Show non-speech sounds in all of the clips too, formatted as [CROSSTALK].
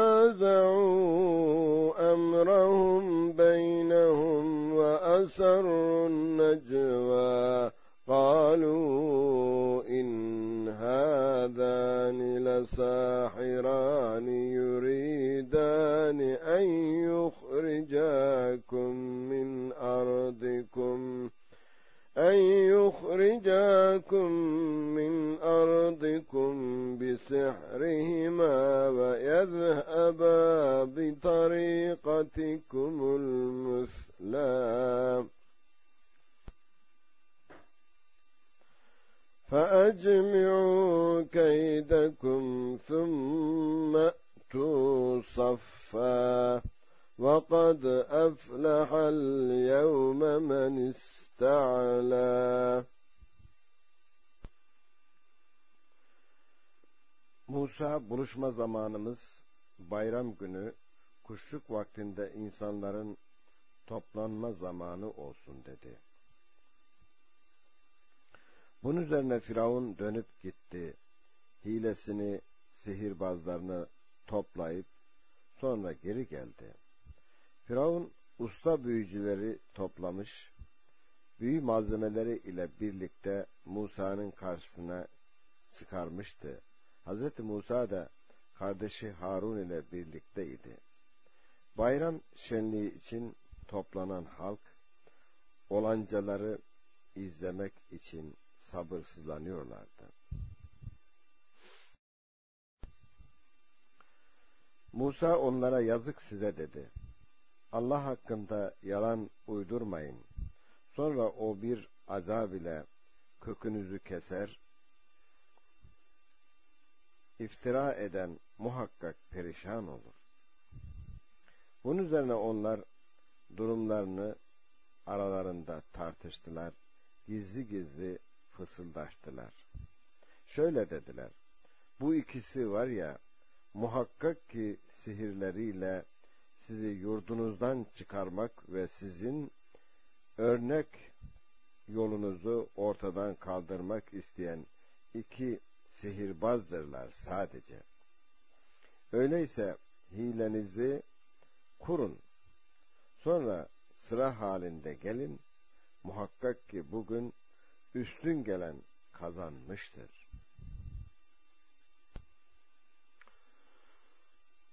فتنازعوا أمرهم بينهم وأسروا النجوى. قالوا إن هذان لساحران يريدان أن يخرجاكم أن يخرجاكم من أرضكم بسحرهما ويذهبا بطريقتكم المثلى. فأجمعوا كيدكم ثم أتوا صفا. وقد أفلح اليوم من استعلى Musa buluşma zamanımız bayram günü kuşluk vaktinde insanların toplanma zamanı olsun dedi. Bunun üzerine Firavun dönüp gitti. Hilesini, sihirbazlarını toplayıp sonra geri geldi. Firavun usta büyücüleri toplamış, büyü malzemeleri ile birlikte Musa'nın karşısına çıkarmıştı. Hz. Musa da kardeşi Harun ile birlikteydi. Bayram şenliği için toplanan halk, olancaları izlemek için sabırsızlanıyorlardı. Musa onlara yazık size dedi. Allah hakkında yalan uydurmayın. Sonra o bir azab ile kökünüzü keser, iftira eden muhakkak perişan olur. Bunun üzerine onlar durumlarını aralarında tartıştılar, gizli gizli fısıldaştılar. Şöyle dediler, bu ikisi var ya, muhakkak ki sihirleriyle sizi yurdunuzdan çıkarmak ve sizin örnek yolunuzu ortadan kaldırmak isteyen iki sihirbazdırlar sadece. Öyleyse hilenizi kurun. Sonra sıra halinde gelin. Muhakkak ki bugün üstün gelen kazanmıştır.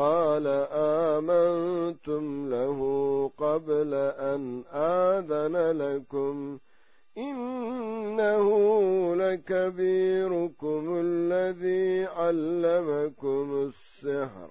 قال آمنتم له قبل أن آذن لكم إنه كبيركم الذي علمكم السحر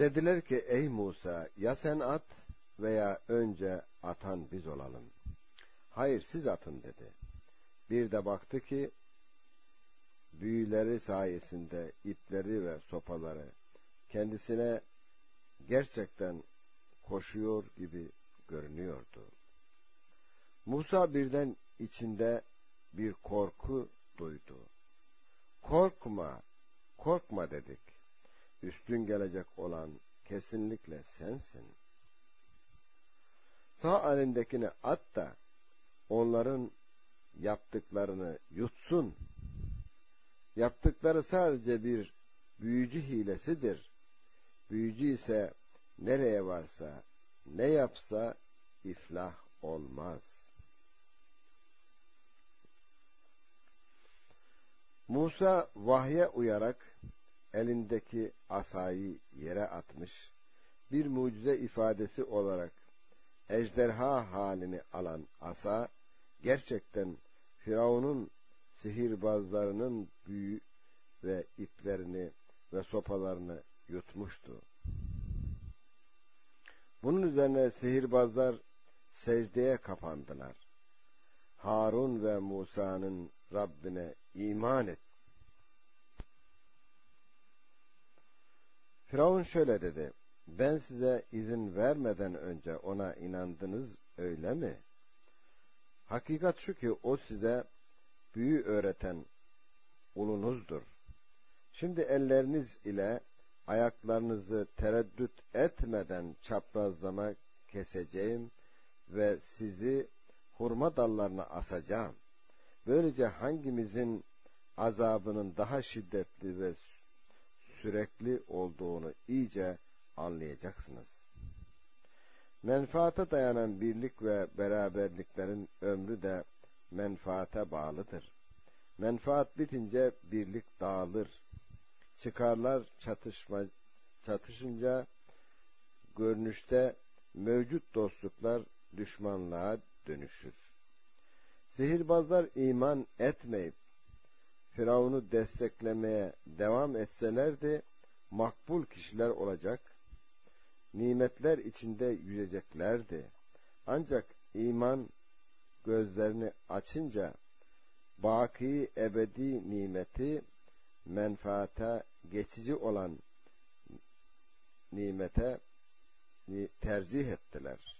Dediler ki ey Musa ya sen at veya önce atan biz olalım. Hayır siz atın dedi. Bir de baktı ki büyüleri sayesinde ipleri ve sopaları kendisine gerçekten koşuyor gibi görünüyordu. Musa birden içinde bir korku duydu. Korkma, korkma dedik. Üstün gelecek olan kesinlikle sensin. Sağ elindekini at da onların yaptıklarını yutsun. Yaptıkları sadece bir büyücü hilesidir. Büyücü ise nereye varsa, ne yapsa iflah olmaz. Musa vahye uyarak elindeki asayı yere atmış, bir mucize ifadesi olarak ejderha halini alan asa, gerçekten Firavun'un sihirbazlarının büyü ve iplerini ve sopalarını yutmuştu. Bunun üzerine sihirbazlar secdeye kapandılar. Harun ve Musa'nın Rabbine iman et. Firavun şöyle dedi. Ben size izin vermeden önce ona inandınız öyle mi? Hakikat şu ki o size büyü öğreten ulunuzdur. Şimdi elleriniz ile ayaklarınızı tereddüt etmeden çaprazlama keseceğim ve sizi hurma dallarına asacağım. Böylece hangimizin azabının daha şiddetli ve sürekli olduğunu iyice anlayacaksınız. Menfaate dayanan birlik ve beraberliklerin ömrü de menfaate bağlıdır. Menfaat bitince birlik dağılır çıkarlar çatışma çatışınca görünüşte mevcut dostluklar düşmanlığa dönüşür. Sihirbazlar iman etmeyip Firavun'u desteklemeye devam etselerdi makbul kişiler olacak, nimetler içinde yüzeceklerdi. Ancak iman gözlerini açınca baki ebedi nimeti menfaate geçici olan nimete tercih ettiler.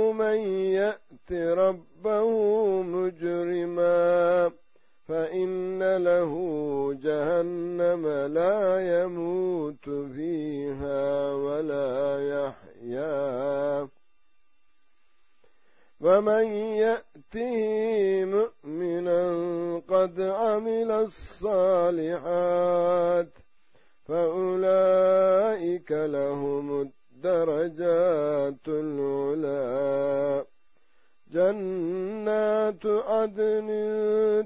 له جهنم لا يموت فيها ولا يحيا. ومن يأته مؤمنا قد عمل الصالحات فأولئك لهم الدرجات العلا. جنات عدن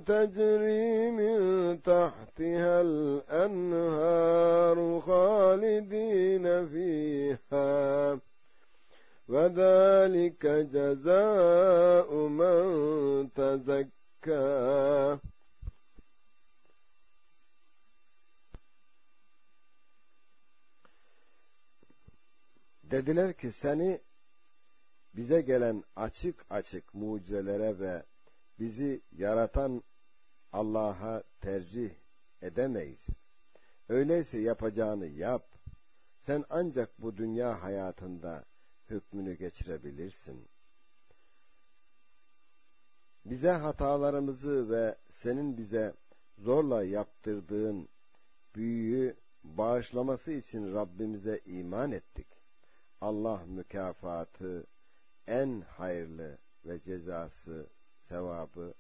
تجري من تحتها الأنهار خالدين فيها. وذلك جزاء من تزكى. Dediler ki seni bize gelen açık açık mucizelere ve bizi yaratan Allah'a tercih edemeyiz. Öyleyse yapacağını yap. Sen ancak bu dünya hayatında hükmünü geçirebilirsin. Bize hatalarımızı ve senin bize zorla yaptırdığın büyüyü bağışlaması için Rabbimize iman ettik. Allah mükafatı en hayırlı ve cezası, sevabı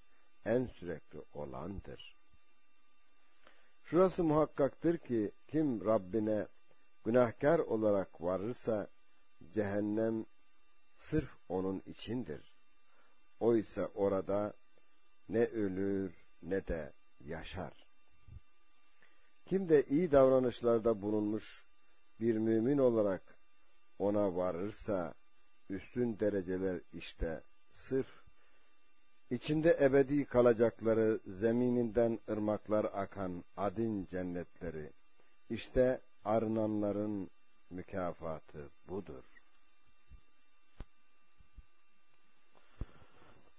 en sürekli olandır. Şurası muhakkaktır ki kim Rabbine günahkar olarak varırsa cehennem sırf onun içindir. Oysa orada ne ölür ne de yaşar. Kim de iyi davranışlarda bulunmuş bir mümin olarak ona varırsa üstün dereceler işte sırf içinde ebedi kalacakları zemininden ırmaklar akan adin cennetleri işte arınanların mükafatı budur.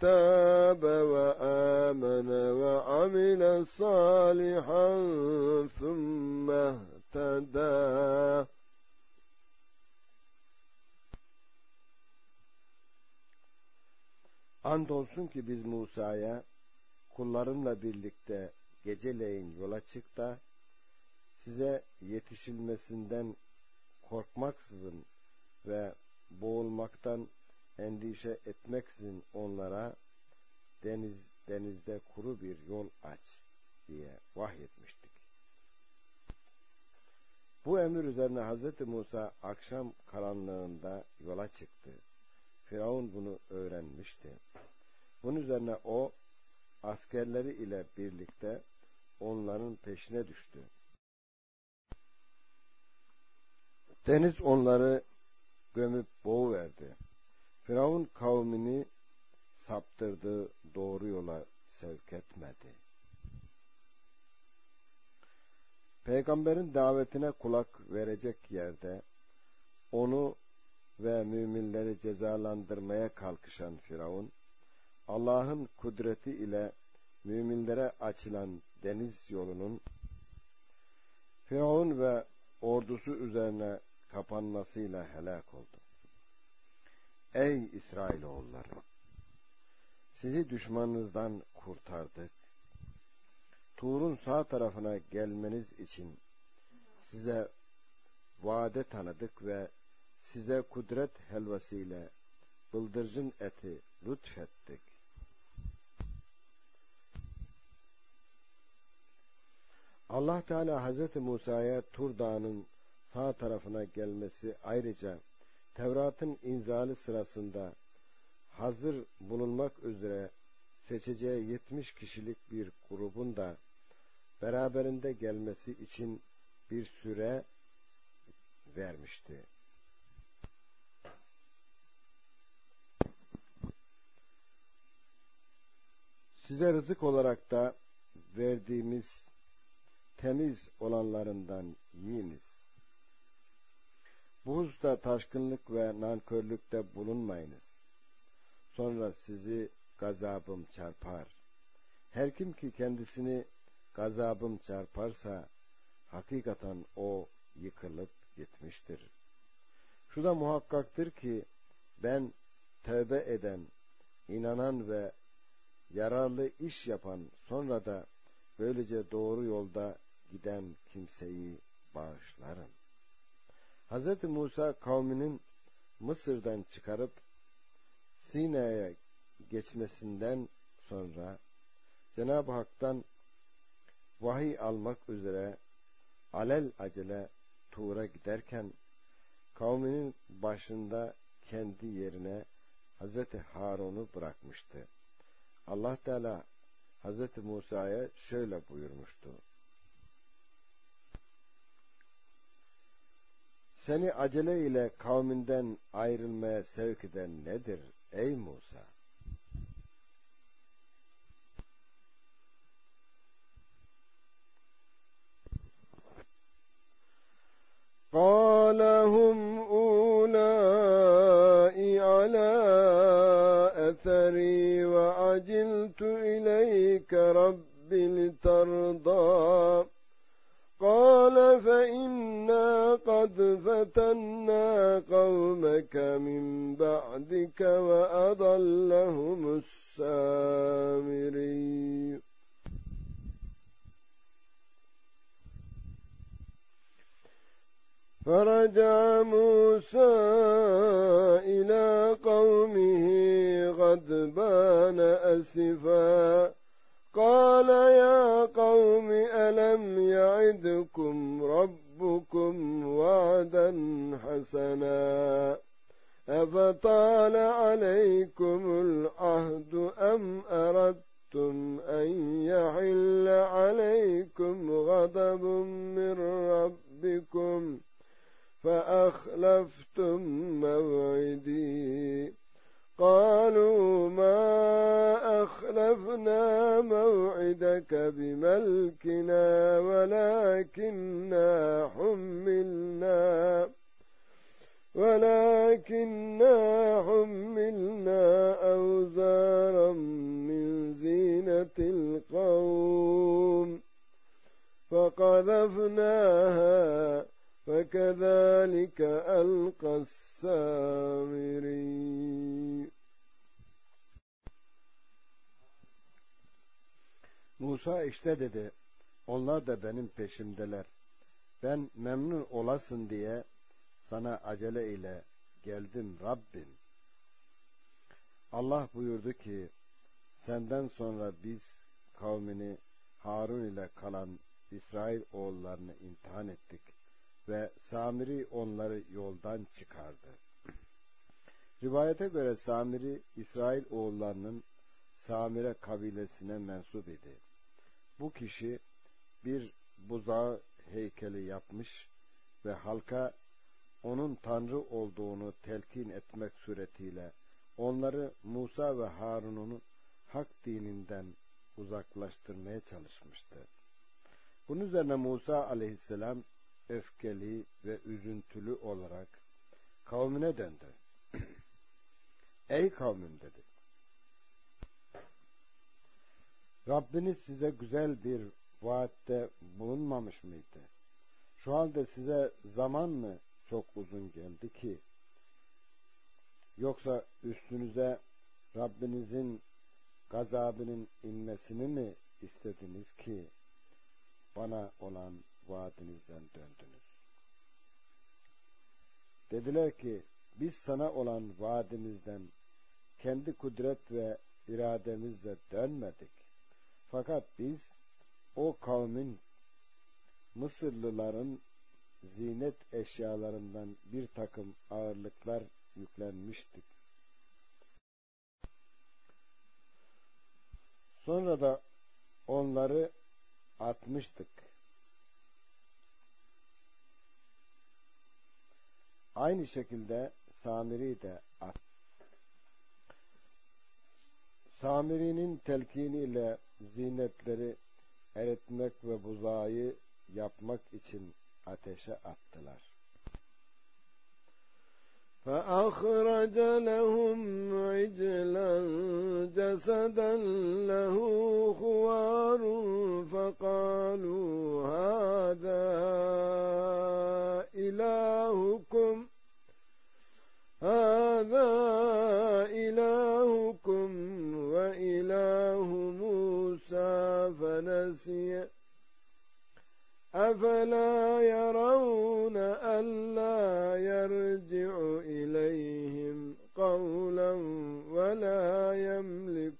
تاب وآمن وعمل صالحا ثم اهتدى Andolsun ki biz Musa'ya kullarımla birlikte geceleyin yola çık da size yetişilmesinden korkmaksızın ve boğulmaktan endişe etmeksizin onlara deniz denizde kuru bir yol aç diye vahyetmiştik. Bu emir üzerine Hz. Musa akşam karanlığında yola çıktı. Firavun bunu öğrenmişti. Bunun üzerine o askerleri ile birlikte onların peşine düştü. Deniz onları gömüp boğuverdi. Firavun kavmini saptırdı, doğru yola sevk etmedi. Peygamberin davetine kulak verecek yerde onu ve müminleri cezalandırmaya kalkışan Firavun, Allah'ın kudreti ile müminlere açılan deniz yolunun Firavun ve ordusu üzerine kapanmasıyla helak oldu. Ey İsrailoğulları! Sizi düşmanınızdan kurtardık. Tur'un sağ tarafına gelmeniz için size vade tanıdık ve size kudret helvasıyla bıldırcın eti lütfettik. Allah Teala Hazreti Musa'ya Tur Dağı'nın sağ tarafına gelmesi ayrıca Tevrat'ın inzali sırasında hazır bulunmak üzere seçeceği 70 kişilik bir grubun da beraberinde gelmesi için bir süre vermişti. Size rızık olarak da verdiğimiz temiz olanlarından yiyiniz. Bu hususta taşkınlık ve nankörlükte bulunmayınız. Sonra sizi gazabım çarpar. Her kim ki kendisini gazabım çarparsa hakikaten o yıkılıp gitmiştir. Şu da muhakkaktır ki ben tövbe eden, inanan ve yararlı iş yapan sonra da böylece doğru yolda giden kimseyi bağışlarım. Hz. Musa kavminin Mısır'dan çıkarıp Sina'ya geçmesinden sonra Cenab-ı Hak'tan vahiy almak üzere alel acele Tuğra giderken kavminin başında kendi yerine Hazreti Harun'u bırakmıştı. Allah Teala Hazreti Musa'ya şöyle buyurmuştu. Seni acele ile kavminden ayrılmaya sevk eden nedir ey Musa? أردتم أن يحل عليكم غضب من ربكم فأخلفتم موعدي. قالوا ما أخلفنا موعدك بملكنا ولكننا حملنا ولكننا حملنا أوزارا القوم فقذفناها فكذلك ألقى السامري Musa işte dedi, onlar da benim peşimdeler. Ben memnun olasın diye sana acele ile geldim Rabbim. Allah buyurdu ki, senden sonra biz kavmini Harun ile kalan İsrail oğullarını imtihan ettik ve Samiri onları yoldan çıkardı. Rivayete göre Samiri İsrail oğullarının Samire kabilesine mensup idi. Bu kişi bir buzağı heykeli yapmış ve halka onun Tanrı olduğunu telkin etmek suretiyle onları Musa ve Harun'un hak dininden uzaklaştırmaya çalışmıştı. Bunun üzerine Musa aleyhisselam öfkeli ve üzüntülü olarak kavmine döndü. [CLEARS THROAT] Ey kavmim dedi. Rabbiniz size güzel bir vaatte bulunmamış mıydı? Şu halde size zaman mı çok uzun geldi ki yoksa üstünüze Rabbinizin gazabının inmesini mi istediniz ki bana olan vaadinizden döndünüz? Dediler ki biz sana olan vaadimizden kendi kudret ve irademizle dönmedik. Fakat biz o kavmin Mısırlıların zinet eşyalarından bir takım ağırlıklar yüklenmiştik. Sonra da onları atmıştık. Aynı şekilde Samiri de at. Samiri'nin telkiniyle zinetleri eritmek ve buzağı yapmak için ateşe attılar. فأخرج لهم عجلا جسدا له خوار فقالوا هذا إلهكم هذا إلهكم وإله موسى فنسي. أفلا يرون ألا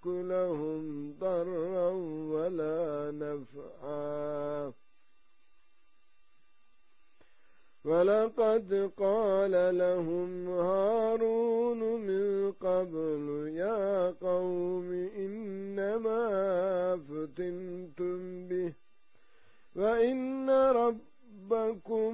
لهم ضرا ولا نفعا. ولقد قال لهم هارون من قبل يا قوم إنما فتنتم به وإن ربكم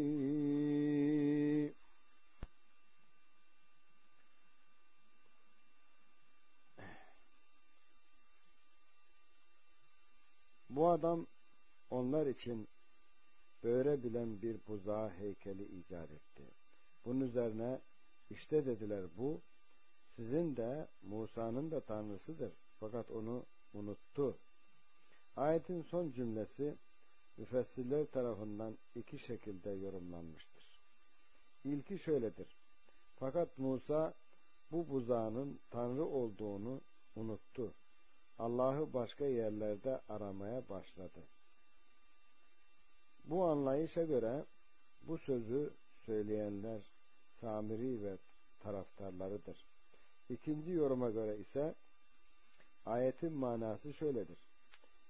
Adam onlar için böğre bilen bir buzağı heykeli icat etti. Bunun üzerine işte dediler bu sizin de Musa'nın da tanrısıdır. Fakat onu unuttu. Ayetin son cümlesi müfessirler tarafından iki şekilde yorumlanmıştır. İlki şöyledir. Fakat Musa bu buzağının tanrı olduğunu unuttu. Allah'ı başka yerlerde aramaya başladı. Bu anlayışa göre bu sözü söyleyenler Samiri ve taraftarlarıdır. İkinci yoruma göre ise ayetin manası şöyledir.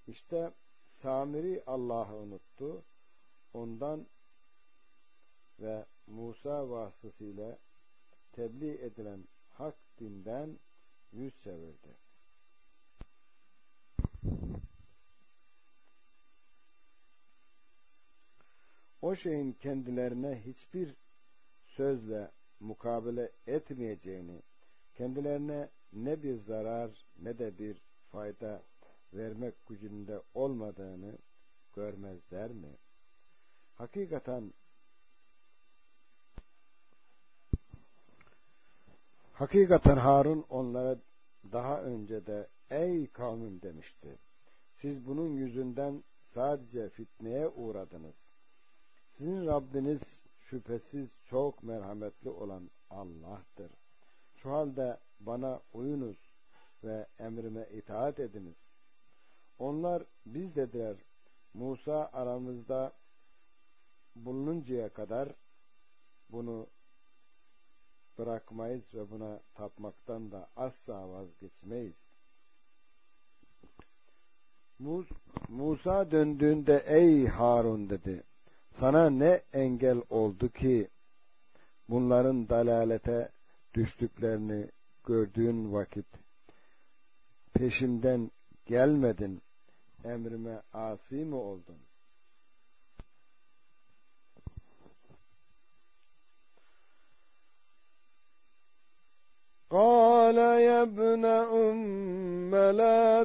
İşte Samiri Allah'ı unuttu. Ondan ve Musa vasıtasıyla tebliğ edilen hak dinden yüz çevirdi. O şeyin kendilerine hiçbir sözle mukabele etmeyeceğini, kendilerine ne bir zarar ne de bir fayda vermek gücünde olmadığını görmezler mi? Hakikaten Hakikaten Harun onlara daha önce de ey kavmim demişti. Siz bunun yüzünden sadece fitneye uğradınız. Sizin Rabbiniz şüphesiz çok merhametli olan Allah'tır. Şu halde bana uyunuz ve emrime itaat ediniz. Onlar biz dediler Musa aramızda bulununcaya kadar bunu bırakmayız ve buna tapmaktan da asla vazgeçmeyiz. Musa döndüğünde ey Harun dedi. Sana ne engel oldu ki bunların dalalete düştüklerini gördüğün vakit peşimden gelmedin emrime asi mi oldun? قال يا ابن أم لا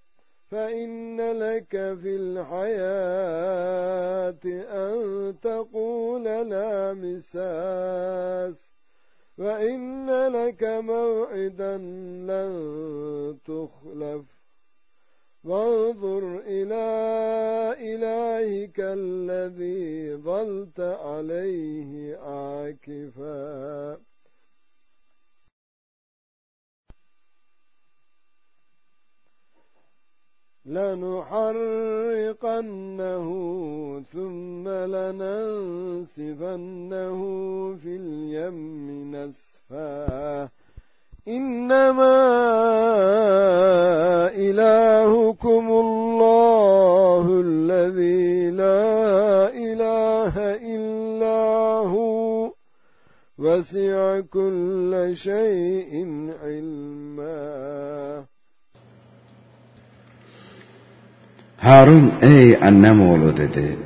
فإن لك في الحياة أن تقول لا مساس. وإن لك موعدا لن تخلف. وانظر إلى إلهك الذي ظلت عليه عاكفا. لنحرقنه ثم لننسفنه في اليم نسفا. إنما إلهكم الله الذي لا إله إلا هو. وسع كل شيء علما. Harun ey annem oğlu dedi.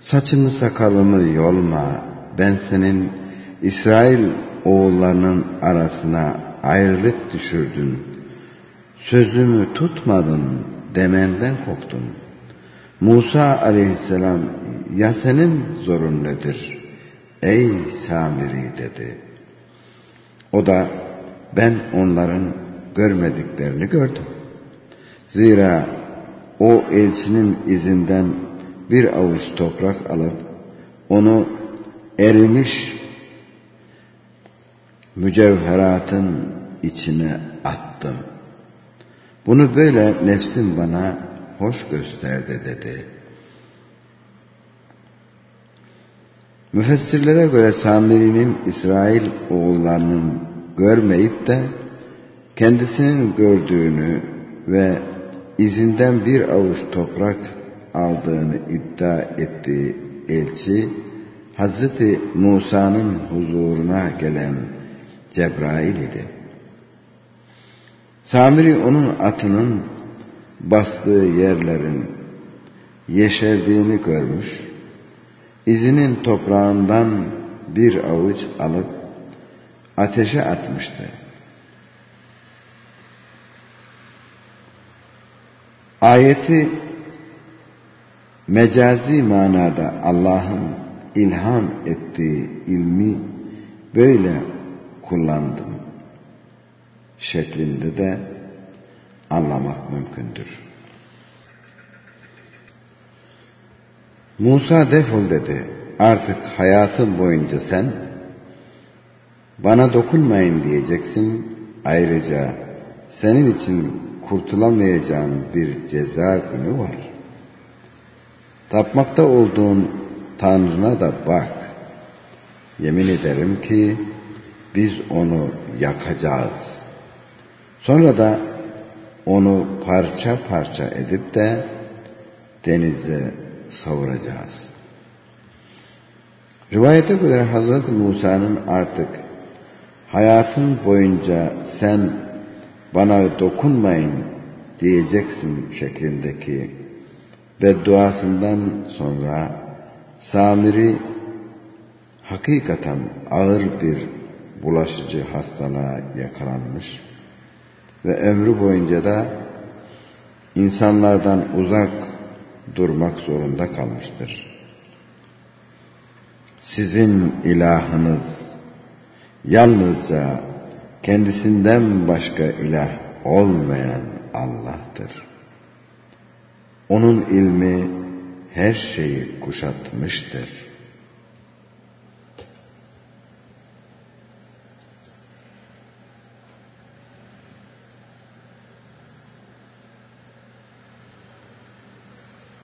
Saçımı sakalımı yolma. Ben senin İsrail oğullarının arasına ayrılık düşürdün. Sözümü tutmadın demenden korktum. Musa aleyhisselam ya senin zorun nedir? Ey Samiri dedi. O da ben onların görmediklerini gördüm. Zira o elçinin izinden bir avuç toprak alıp onu erimiş mücevheratın içine attım. Bunu böyle nefsim bana hoş gösterdi dedi. Müfessirlere göre Samiri'nin İsrail oğullarının görmeyip de kendisinin gördüğünü ve izinden bir avuç toprak aldığını iddia ettiği elçi Hazreti Musa'nın huzuruna gelen Cebrail idi. Samiri onun atının bastığı yerlerin yeşerdiğini görmüş, izinin toprağından bir avuç alıp ateşe atmıştı. Ayeti mecazi manada Allah'ın ilham ettiği ilmi böyle kullandım şeklinde de anlamak mümkündür. Musa defol dedi. Artık hayatın boyunca sen bana dokunmayın diyeceksin. Ayrıca senin için kurtulamayacağın bir ceza günü var. Tapmakta olduğun Tanrına da bak. Yemin ederim ki biz onu yakacağız. Sonra da onu parça parça edip de denize savuracağız. Rivayete göre Hazreti Musa'nın artık hayatın boyunca sen bana dokunmayın diyeceksin şeklindeki bedduasından sonra Samiri hakikaten ağır bir bulaşıcı hastalığa yakalanmış ve ömrü boyunca da insanlardan uzak durmak zorunda kalmıştır. Sizin ilahınız yalnızca kendisinden başka ilah olmayan Allah'tır. Onun ilmi her şeyi kuşatmıştır.